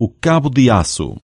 o cabo de aço.